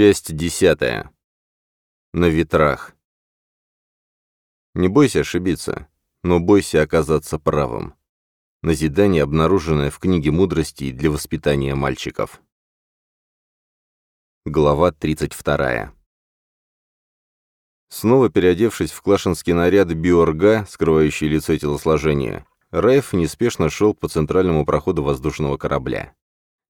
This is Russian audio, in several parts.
Часть десятая. На ветрах. Не бойся ошибиться, но бойся оказаться правым. Назидание, обнаруженное в книге мудрости для воспитания мальчиков. Глава 32. Снова переодевшись в клашинский наряд биорга, скрывающий лицо и телосложение, Райф неспешно шел по центральному проходу воздушного корабля.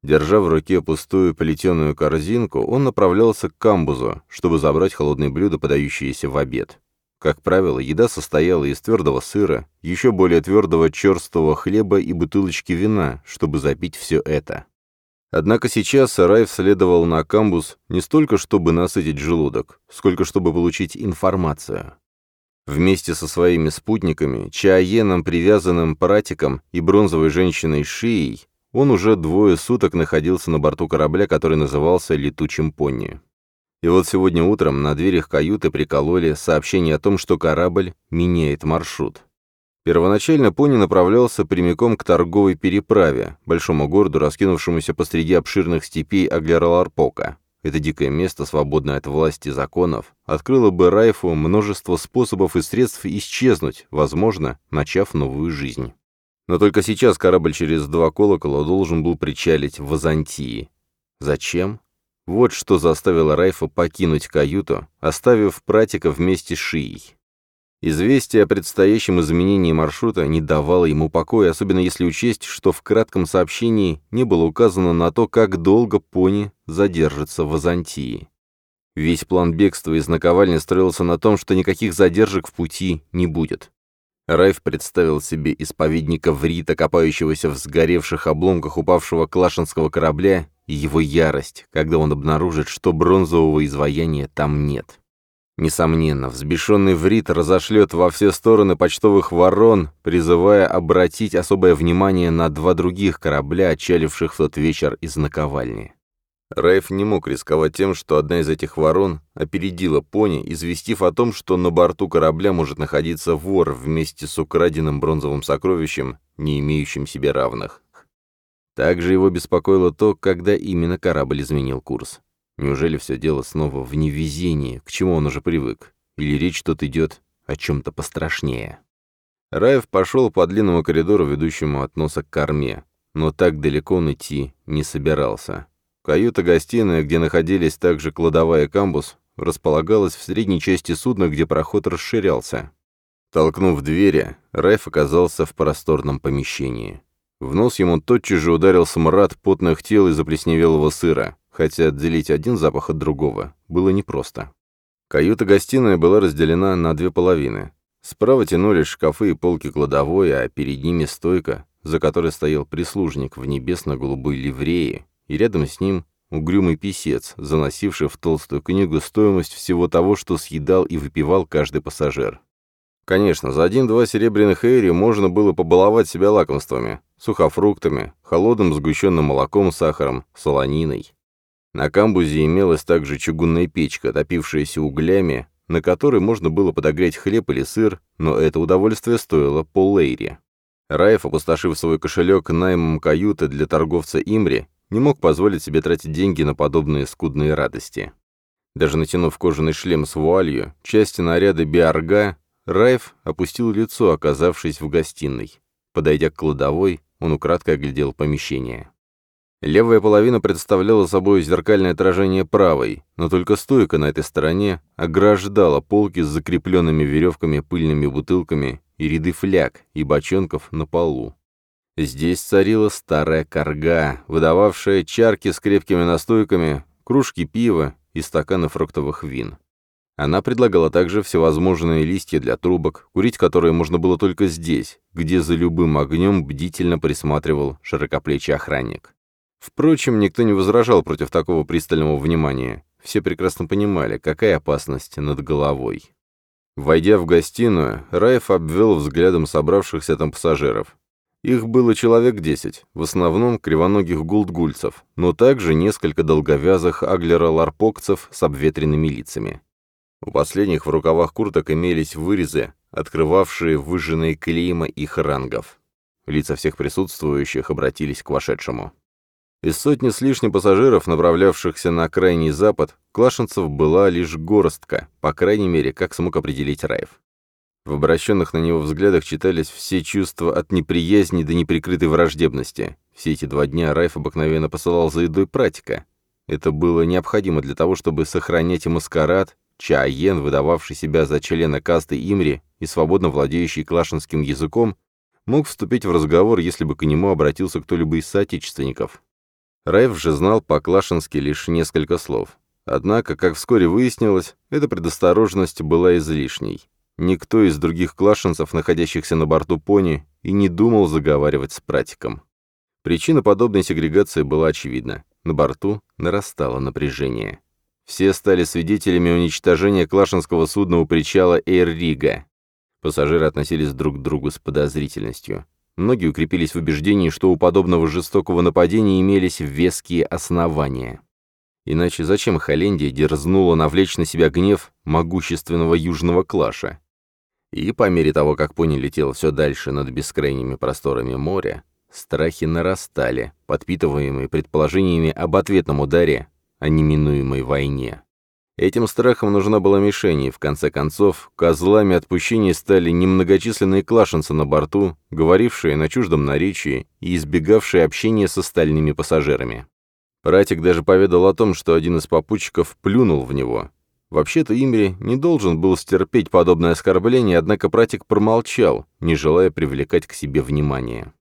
Держа в руке пустую плетеную корзинку, он направлялся к камбузу, чтобы забрать холодные блюда, подающиеся в обед. Как правило, еда состояла из твердого сыра, еще более твердого черстого хлеба и бутылочки вина, чтобы запить все это. Однако сейчас Райв следовал на камбус не столько, чтобы насытить желудок, сколько чтобы получить информацию. Вместе со своими спутниками, Чаеном, привязанным пратиком и бронзовой женщиной Шией, он уже двое суток находился на борту корабля, который назывался «Летучим пони». И вот сегодня утром на дверях каюты прикололи сообщение о том, что корабль меняет маршрут. Первоначально пони направлялся прямиком к торговой переправе, большому городу, раскинувшемуся посреди обширных степей Аглерларпока. Это дикое место, свободное от власти законов, открыло бы Райфу множество способов и средств исчезнуть, возможно, начав новую жизнь. Но только сейчас корабль через два колокола должен был причалить в Византии. Зачем? Вот что заставило Райфа покинуть каюту, оставив пратика вместе с Шией. Известие о предстоящем изменении маршрута не давало ему покоя, особенно если учесть, что в кратком сообщении не было указано на то, как долго пони задержится в Азантии. Весь план бегства из наковальни строился на том, что никаких задержек в пути не будет. Райф представил себе исповедника Врита, копающегося в сгоревших обломках упавшего клашинского корабля, и его ярость, когда он обнаружит, что бронзового изваяния там нет. Несомненно, взбешенный Врит разошлет во все стороны почтовых ворон, призывая обратить особое внимание на два других корабля, отчаливших в тот вечер из наковальни. Райф не мог рисковать тем, что одна из этих ворон опередила пони, известив о том, что на борту корабля может находиться вор вместе с украденным бронзовым сокровищем, не имеющим себе равных. Также его беспокоило то, когда именно корабль изменил курс. Неужели все дело снова в невезении, к чему он уже привык? Или речь тут идет о чем-то пострашнее? Раев пошел по длинному коридору, ведущему от носа к корме, но так далеко он идти не собирался. Каюта-гостиная, где находились также кладовая и камбус, располагалась в средней части судна, где проход расширялся. Толкнув двери, Райф оказался в просторном помещении. В нос ему тотчас же ударил смрад потных тел и заплесневелого сыра, хотя отделить один запах от другого было непросто. Каюта-гостиная была разделена на две половины. Справа тянулись шкафы и полки кладовой, а перед ними стойка, за которой стоял прислужник в небесно-голубой ливрее и рядом с ним угрюмый писец, заносивший в толстую книгу стоимость всего того, что съедал и выпивал каждый пассажир. Конечно, за один-два серебряных эйри можно было побаловать себя лакомствами, сухофруктами, холодным сгущенным молоком, сахаром, солониной. На камбузе имелась также чугунная печка, топившаяся углями, на которой можно было подогреть хлеб или сыр, но это удовольствие стоило полэйри. Райф, опустошив свой кошелек наймом каюты для торговца Имри, не мог позволить себе тратить деньги на подобные скудные радости. Даже натянув кожаный шлем с вуалью, части наряда биарга, Райф опустил лицо, оказавшись в гостиной. Подойдя к кладовой, он украдкой оглядел помещение. Левая половина представляла собой зеркальное отражение правой, но только стойка на этой стороне ограждала полки с закрепленными веревками пыльными бутылками и ряды фляг и бочонков на полу. Здесь царила старая корга, выдававшая чарки с крепкими настойками, кружки пива и стаканы фруктовых вин. Она предлагала также всевозможные листья для трубок, курить которые можно было только здесь, где за любым огнем бдительно присматривал широкоплечий охранник. Впрочем, никто не возражал против такого пристального внимания. Все прекрасно понимали, какая опасность над головой. Войдя в гостиную, Раев обвел взглядом собравшихся там пассажиров. Их было человек десять, в основном кривоногих гулдгульцев, но также несколько долговязых аглера-ларпокцев с обветренными лицами. У последних в рукавах курток имелись вырезы, открывавшие выжженные клейма их рангов. Лица всех присутствующих обратились к вошедшему. Из сотни с лишним пассажиров, направлявшихся на крайний запад, клашенцев была лишь горстка, по крайней мере, как смог определить Раев. В обращенных на него взглядах читались все чувства от неприязни до неприкрытой враждебности. Все эти два дня Райф обыкновенно посылал за едой пратика. Это было необходимо для того, чтобы сохранять маскарад, Чаен, выдававший себя за члена касты Имри и свободно владеющий клашинским языком, мог вступить в разговор, если бы к нему обратился кто-либо из соотечественников. Райф же знал по-клашински лишь несколько слов. Однако, как вскоре выяснилось, эта предосторожность была излишней. Никто из других клашенцев, находящихся на борту пони, и не думал заговаривать с пратиком. Причина подобной сегрегации была очевидна. На борту нарастало напряжение. Все стали свидетелями уничтожения клашенского судна у причала Эйр-Рига. Пассажиры относились друг к другу с подозрительностью. Многие укрепились в убеждении, что у подобного жестокого нападения имелись веские основания. Иначе зачем Холлендия дерзнула навлечь на себя гнев могущественного южного клаша? И по мере того, как пони летел все дальше над бескрайними просторами моря, страхи нарастали, подпитываемые предположениями об ответном ударе, о неминуемой войне. Этим страхам нужна была мишень, и в конце концов, козлами отпущения стали немногочисленные клашенцы на борту, говорившие на чуждом наречии и избегавшие общения с остальными пассажирами. Ратик даже поведал о том, что один из попутчиков плюнул в него, Вообще-то Имри не должен был стерпеть подобное оскорбление, однако пратик промолчал, не желая привлекать к себе внимание.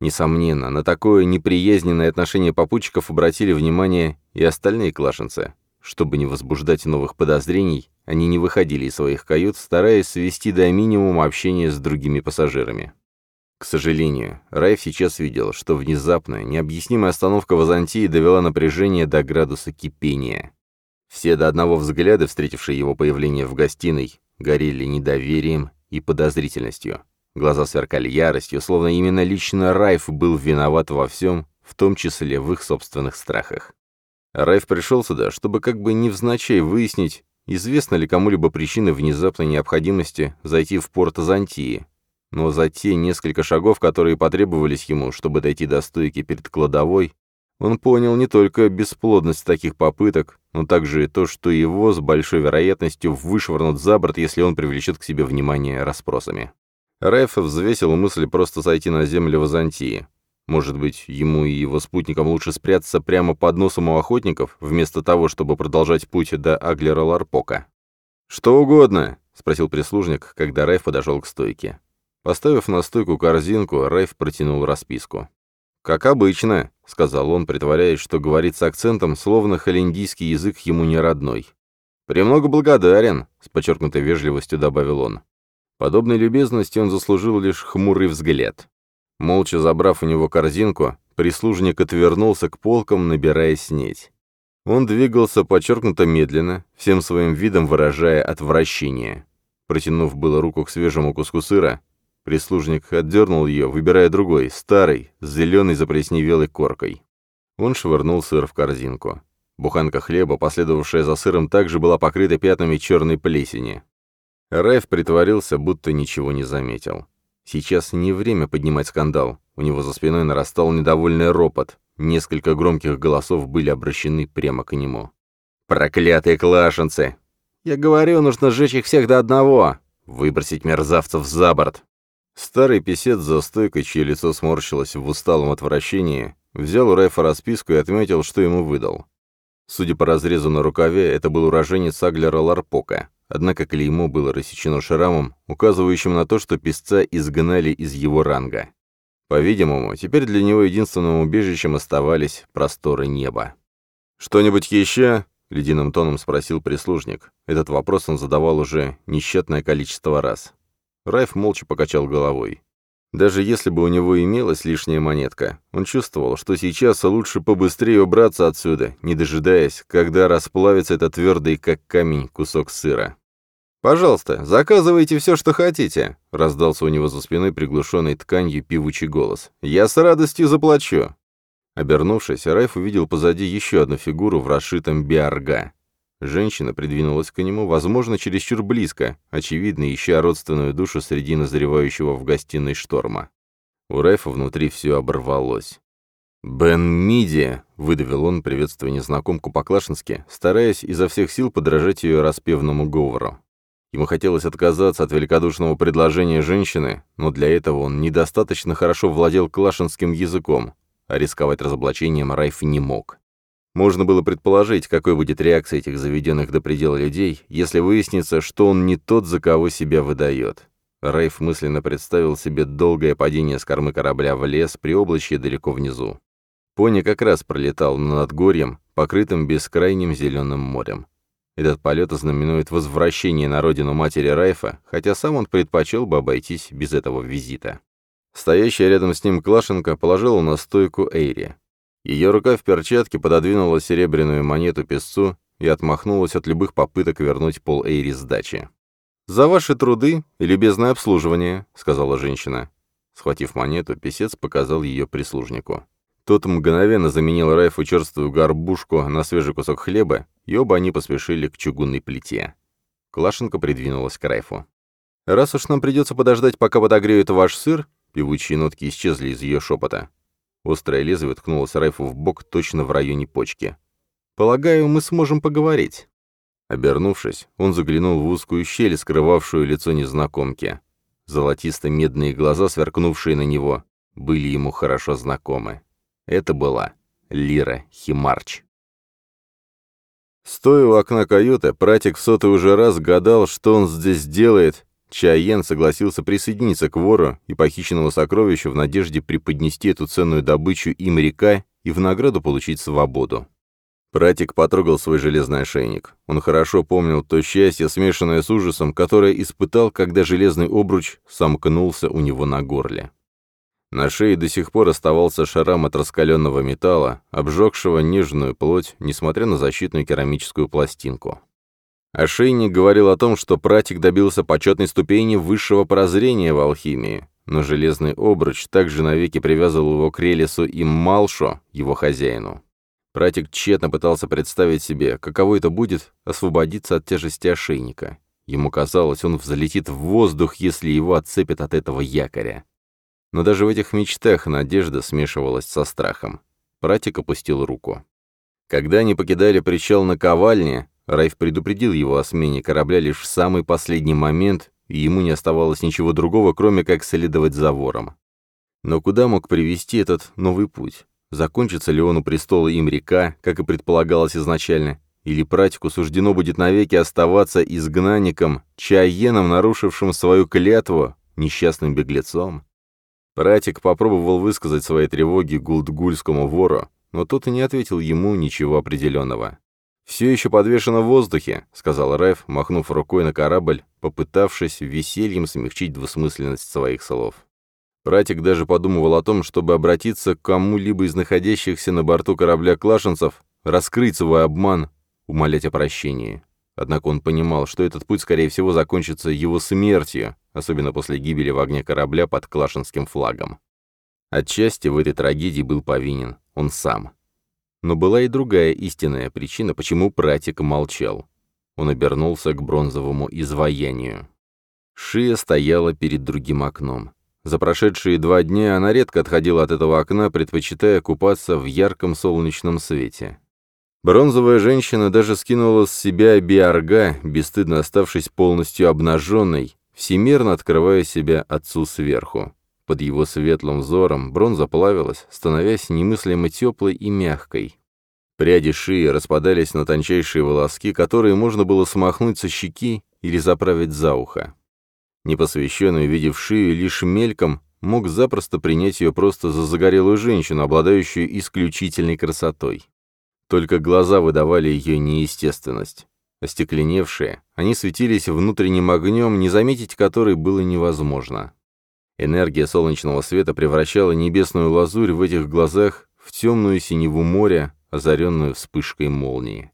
Несомненно, на такое неприязненное отношение попутчиков обратили внимание и остальные клашенцы. Чтобы не возбуждать новых подозрений, они не выходили из своих кают, стараясь свести до минимума общение с другими пассажирами. К сожалению, Райф сейчас видел, что внезапная, необъяснимая остановка в Азантии довела напряжение до градуса кипения. Все до одного взгляда, встретившие его появление в гостиной, горели недоверием и подозрительностью. Глаза сверкали яростью, словно именно лично Райф был виноват во всем, в том числе в их собственных страхах. Райф пришел сюда, чтобы как бы невзначай выяснить, известна ли кому-либо причина внезапной необходимости зайти в порт Азантии. Но за те несколько шагов, которые потребовались ему, чтобы дойти до стойки перед кладовой, он понял не только бесплодность таких попыток, но также и то, что его с большой вероятностью вышвырнут за борт, если он привлечет к себе внимание расспросами. Реф взвесил мысль просто сойти на землю в Азантии. Может быть, ему и его спутникам лучше спрятаться прямо под носом у охотников, вместо того, чтобы продолжать путь до Аглера-Ларпока? «Что угодно», — спросил прислужник, когда Райф подошел к стойке. Поставив на стойку корзинку, Райф протянул расписку. «Как обычно», — сказал он, притворяясь, что говорит с акцентом, словно холиндийский язык ему не родной. «Премного благодарен», — с подчеркнутой вежливостью добавил он. Подобной любезности он заслужил лишь хмурый взгляд. Молча забрав у него корзинку, прислужник отвернулся к полкам, набирая снеть. Он двигался подчеркнуто медленно, всем своим видом выражая отвращение. Протянув было руку к свежему куску сыра, Прислужник отдернул ее, выбирая другой, старый, с зеленой заплесневелой коркой. Он швырнул сыр в корзинку. Буханка хлеба, последовавшая за сыром, также была покрыта пятнами черной плесени. Райф притворился, будто ничего не заметил. Сейчас не время поднимать скандал. У него за спиной нарастал недовольный ропот. Несколько громких голосов были обращены прямо к нему. «Проклятые клашенцы! Я говорю, нужно сжечь их всех до одного! Выбросить мерзавцев за борт!» Старый писец за стойкой, чье лицо сморщилось в усталом отвращении, взял у Райфа расписку и отметил, что ему выдал. Судя по разрезу на рукаве, это был уроженец Аглера Ларпока, однако клеймо было рассечено шрамом, указывающим на то, что писца изгнали из его ранга. По-видимому, теперь для него единственным убежищем оставались просторы неба. «Что-нибудь еще?» — ледяным тоном спросил прислужник. Этот вопрос он задавал уже несчетное количество раз. Райф молча покачал головой. Даже если бы у него имелась лишняя монетка, он чувствовал, что сейчас лучше побыстрее убраться отсюда, не дожидаясь, когда расплавится этот твердый, как камень, кусок сыра. «Пожалуйста, заказывайте все, что хотите», — раздался у него за спиной приглушенный тканью пивучий голос. «Я с радостью заплачу». Обернувшись, Райф увидел позади еще одну фигуру в расшитом биарга. Женщина придвинулась к нему, возможно, чересчур близко, очевидно, ища родственную душу среди назревающего в гостиной шторма. У Райфа внутри все оборвалось. «Бен Миди!» — выдавил он, приветствуя незнакомку по-клашински, стараясь изо всех сил подражать ее распевному говору. Ему хотелось отказаться от великодушного предложения женщины, но для этого он недостаточно хорошо владел клашинским языком, а рисковать разоблачением Райф не мог. Можно было предположить, какой будет реакция этих заведенных до предела людей, если выяснится, что он не тот, за кого себя выдает. Рейф мысленно представил себе долгое падение с кормы корабля в лес при облачке далеко внизу. Пони как раз пролетал над горем, покрытым бескрайним зеленым морем. Этот полет ознаменует возвращение на родину матери Райфа, хотя сам он предпочел бы обойтись без этого визита. Стоящая рядом с ним Клашенко положила на стойку Эйри. Ее рука в перчатке пододвинула серебряную монету песцу и отмахнулась от любых попыток вернуть пол Эйри сдачи. «За ваши труды и любезное обслуживание», — сказала женщина. Схватив монету, писец показал ее прислужнику. Тот мгновенно заменил Райфу черствую горбушку на свежий кусок хлеба, и оба они поспешили к чугунной плите. Клашенко придвинулась к Райфу. «Раз уж нам придется подождать, пока подогреют ваш сыр», — певучие нотки исчезли из ее шепота, Острое лезвие ткнулось Райфу в бок точно в районе почки. «Полагаю, мы сможем поговорить». Обернувшись, он заглянул в узкую щель, скрывавшую лицо незнакомки. Золотисто-медные глаза, сверкнувшие на него, были ему хорошо знакомы. Это была Лира Химарч. Стоя у окна каюты, пратик в сотый уже раз гадал, что он здесь делает, Чаен согласился присоединиться к вору и похищенному сокровищу в надежде преподнести эту ценную добычу и моряка и в награду получить свободу. Пратик потрогал свой железный ошейник. Он хорошо помнил то счастье, смешанное с ужасом, которое испытал, когда железный обруч сомкнулся у него на горле. На шее до сих пор оставался шрам от раскаленного металла, обжегшего нежную плоть, несмотря на защитную керамическую пластинку. Ошейник говорил о том, что пратик добился почетной ступени высшего прозрения в алхимии, но железный обруч также навеки привязывал его к Релису и Малшо, его хозяину. Пратик тщетно пытался представить себе, каково это будет освободиться от тяжести ошейника. Ему казалось, он взлетит в воздух, если его отцепят от этого якоря. Но даже в этих мечтах надежда смешивалась со страхом. Пратик опустил руку. Когда они покидали причал на ковальне, Райф предупредил его о смене корабля лишь в самый последний момент, и ему не оставалось ничего другого, кроме как следовать за вором. Но куда мог привести этот новый путь? Закончится ли он у престола им река, как и предполагалось изначально, или пратику суждено будет навеки оставаться изгнанником, чаеном, нарушившим свою клятву, несчастным беглецом? Пратик попробовал высказать свои тревоги гулдгульскому вору, но тот и не ответил ему ничего определенного. «Все еще подвешено в воздухе», — сказал Райф, махнув рукой на корабль, попытавшись весельем смягчить двусмысленность своих слов. Братик даже подумывал о том, чтобы обратиться к кому-либо из находящихся на борту корабля клашенцев, раскрыть свой обман, умолять о прощении. Однако он понимал, что этот путь, скорее всего, закончится его смертью, особенно после гибели в огне корабля под клашенским флагом. Отчасти в этой трагедии был повинен он сам. Но была и другая истинная причина, почему пратик молчал. Он обернулся к бронзовому изваянию. Шия стояла перед другим окном. За прошедшие два дня она редко отходила от этого окна, предпочитая купаться в ярком солнечном свете. Бронзовая женщина даже скинула с себя биарга, бесстыдно оставшись полностью обнаженной, всемирно открывая себя отцу сверху. Под его светлым взором бронза плавилась, становясь немыслимо теплой и мягкой. Пряди шеи распадались на тончайшие волоски, которые можно было смахнуть со щеки или заправить за ухо. Непосвященный, увидев шею лишь мельком, мог запросто принять ее просто за загорелую женщину, обладающую исключительной красотой. Только глаза выдавали ее неестественность. Остекленевшие, они светились внутренним огнем, не заметить который было невозможно. Энергия солнечного света превращала небесную лазурь в этих глазах в темную синеву моря, озаренную вспышкой молнии.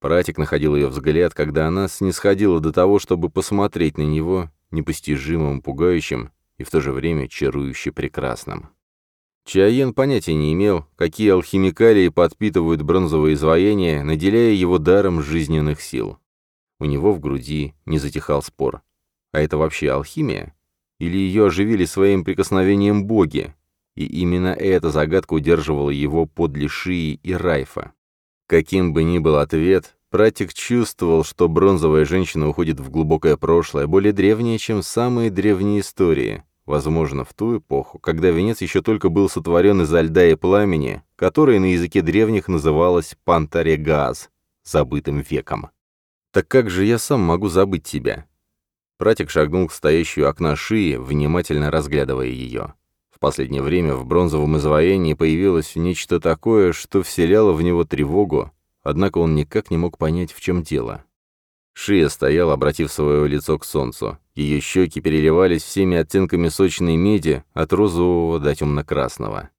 Пратик находил ее взгляд, когда она снисходила до того, чтобы посмотреть на него непостижимым, пугающим и в то же время чарующе прекрасным. Чаен понятия не имел, какие алхимикалии подпитывают бронзовое изваяние, наделяя его даром жизненных сил. У него в груди не затихал спор. А это вообще алхимия? Или ее оживили своим прикосновением боги? И именно эта загадка удерживала его под Лишии и Райфа. Каким бы ни был ответ, Пратик чувствовал, что бронзовая женщина уходит в глубокое прошлое, более древнее, чем самые древние истории, возможно, в ту эпоху, когда венец еще только был сотворен из льда и пламени, которое на языке древних называлось «пантарегаз» — «забытым веком». «Так как же я сам могу забыть тебя?» Пратик шагнул к стоящей окна шии, внимательно разглядывая ее. В последнее время в бронзовом изваянии появилось нечто такое, что вселяло в него тревогу, однако он никак не мог понять, в чем дело. Шия стояла, обратив свое лицо к солнцу. Ее щеки переливались всеми оттенками сочной меди, от розового до темно-красного.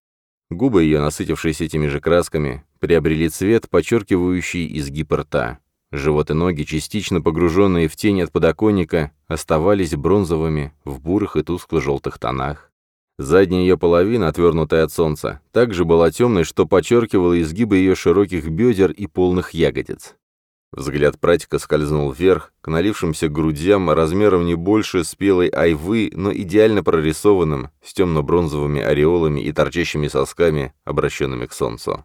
Губы ее, насытившиеся этими же красками, приобрели цвет, подчеркивающий изгиб рта. Живот и ноги, частично погруженные в тень от подоконника, оставались бронзовыми в бурых и тускло-желтых тонах. Задняя ее половина, отвернутая от солнца, также была темной, что подчеркивало изгибы ее широких бедер и полных ягодиц. Взгляд пратика скользнул вверх, к налившимся грудям размером не больше спелой айвы, но идеально прорисованным, с темно-бронзовыми ореолами и торчащими сосками, обращенными к солнцу.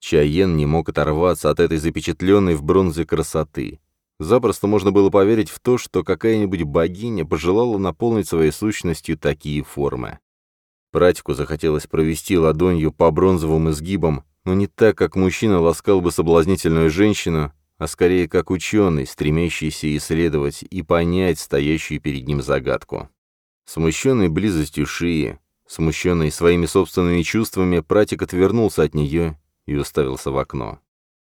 Чаен не мог оторваться от этой запечатленной в бронзе красоты. Запросто можно было поверить в то, что какая-нибудь богиня пожелала наполнить своей сущностью такие формы. Пратику захотелось провести ладонью по бронзовым изгибам, но не так, как мужчина ласкал бы соблазнительную женщину, а скорее как ученый, стремящийся исследовать и понять стоящую перед ним загадку. Смущенный близостью шеи, смущенный своими собственными чувствами, пратик отвернулся от нее и уставился в окно.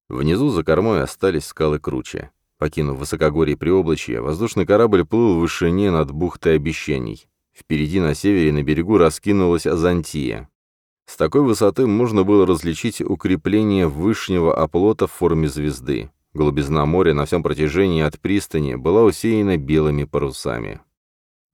Внизу за кормой остались скалы круче. Покинув высокогорье Приоблачья, воздушный корабль плыл в вышине над бухтой обещаний. Впереди на севере на берегу раскинулась Азантия. С такой высоты можно было различить укрепление вышнего оплота в форме звезды. Глубизна моря на всем протяжении от пристани была усеяна белыми парусами.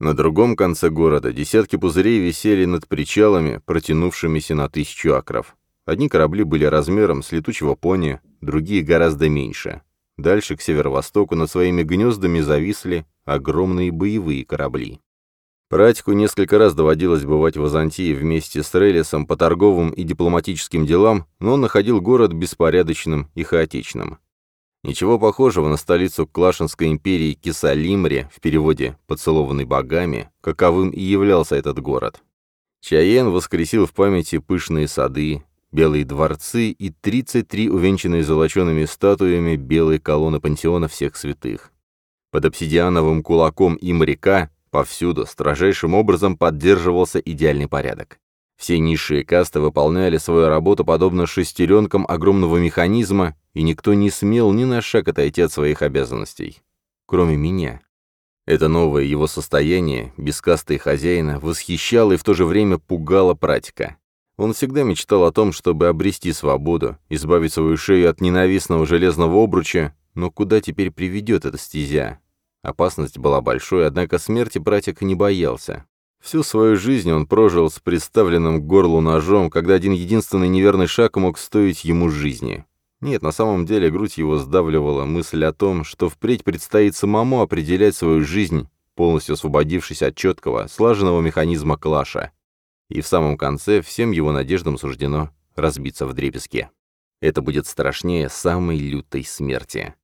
На другом конце города десятки пузырей висели над причалами, протянувшимися на тысячу акров. Одни корабли были размером с летучего пони, другие гораздо меньше. Дальше, к северо-востоку, над своими гнездами зависли огромные боевые корабли. Пратику несколько раз доводилось бывать в Византии вместе с Релисом по торговым и дипломатическим делам, но он находил город беспорядочным и хаотичным. Ничего похожего на столицу Клашинской империи Кисалимре, в переводе «поцелованный богами», каковым и являлся этот город. Чаен воскресил в памяти пышные сады, белые дворцы и 33 увенчанные золочеными статуями белые колонны пантеона всех святых. Под обсидиановым кулаком и моряка повсюду строжайшим образом поддерживался идеальный порядок. Все низшие касты выполняли свою работу подобно шестеренкам огромного механизма, и никто не смел ни на шаг отойти от своих обязанностей. Кроме меня. Это новое его состояние, без касты и хозяина, восхищало и в то же время пугало пратика. Он всегда мечтал о том, чтобы обрести свободу, избавить свою шею от ненавистного железного обруча, но куда теперь приведет эта стезя? Опасность была большой, однако смерти братик не боялся. Всю свою жизнь он прожил с представленным к горлу ножом, когда один единственный неверный шаг мог стоить ему жизни. Нет, на самом деле грудь его сдавливала мысль о том, что впредь предстоит самому определять свою жизнь, полностью освободившись от четкого, слаженного механизма клаша и в самом конце всем его надеждам суждено разбиться в дребезге. Это будет страшнее самой лютой смерти.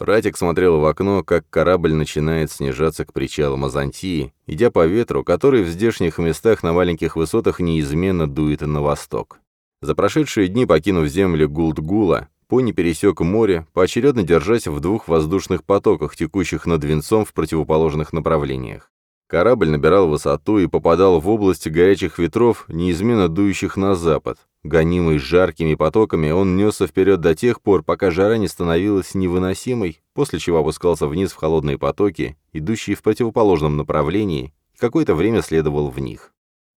Ратик смотрел в окно, как корабль начинает снижаться к причалам Азантии, идя по ветру, который в здешних местах на маленьких высотах неизменно дует на восток. За прошедшие дни, покинув земли Гулдгула, пони пересек море, поочередно держась в двух воздушных потоках, текущих над венцом в противоположных направлениях. Корабль набирал высоту и попадал в области горячих ветров, неизменно дующих на запад. Гонимый жаркими потоками, он несся вперед до тех пор, пока жара не становилась невыносимой, после чего опускался вниз в холодные потоки, идущие в противоположном направлении, и какое-то время следовал в них.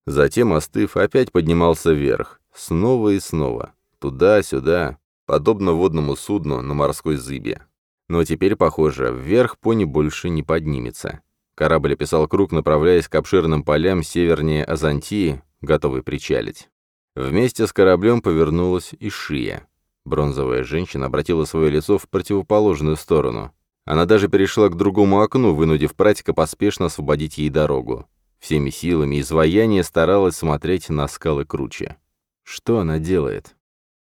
Затем, остыв, опять поднимался вверх, снова и снова, туда-сюда, подобно водному судну на морской зыбе. Но теперь, похоже, вверх пони больше не поднимется. Корабль описал круг, направляясь к обширным полям севернее Азантии, готовый причалить. Вместе с кораблем повернулась и шия. Бронзовая женщина обратила свое лицо в противоположную сторону. Она даже перешла к другому окну, вынудив пратика поспешно освободить ей дорогу. Всеми силами изваяние старалась смотреть на скалы круче. Что она делает?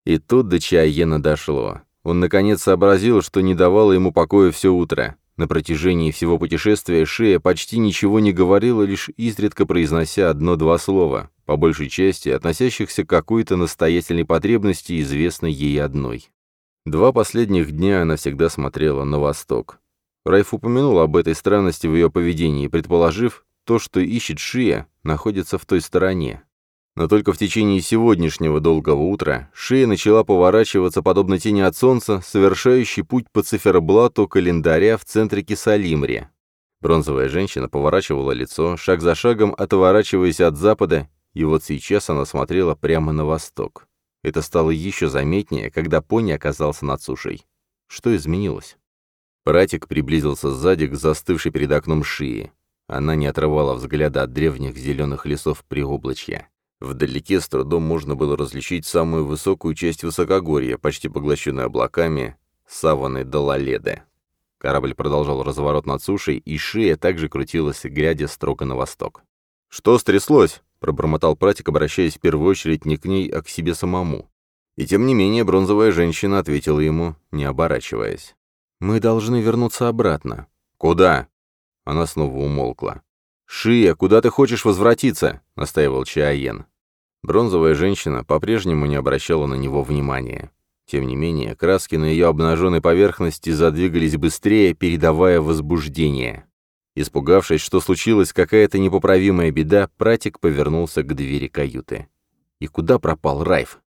И тут до Чиаена дошло. Он наконец сообразил, что не давало ему покоя все утро. На протяжении всего путешествия Шея почти ничего не говорила, лишь изредка произнося одно-два слова, по большей части относящихся к какой-то настоятельной потребности, известной ей одной. Два последних дня она всегда смотрела на восток. Райф упомянул об этой странности в ее поведении, предположив, то, что ищет Шия, находится в той стороне. Но только в течение сегодняшнего долгого утра шея начала поворачиваться подобно тени от солнца, совершающей путь по циферблату календаря в центре Кисалимри. Бронзовая женщина поворачивала лицо, шаг за шагом отворачиваясь от запада, и вот сейчас она смотрела прямо на восток. Это стало еще заметнее, когда пони оказался над сушей. Что изменилось? Пратик приблизился сзади к застывшей перед окном шии. Она не отрывала взгляда от древних зеленых лесов при приоблачья. Вдалеке с трудом можно было различить самую высокую часть высокогорья, почти поглощенную облаками, саваны Далаледы. Корабль продолжал разворот над сушей, и шея также крутилась, глядя строго на восток. «Что стряслось?» — пробормотал пратик, обращаясь в первую очередь не к ней, а к себе самому. И тем не менее бронзовая женщина ответила ему, не оборачиваясь. «Мы должны вернуться обратно». «Куда?» Она снова умолкла. «Шия, куда ты хочешь возвратиться?» — настаивал Чаоен. Бронзовая женщина по-прежнему не обращала на него внимания. Тем не менее, краски на ее обнаженной поверхности задвигались быстрее, передавая возбуждение. Испугавшись, что случилась какая-то непоправимая беда, пратик повернулся к двери каюты. И куда пропал Райф?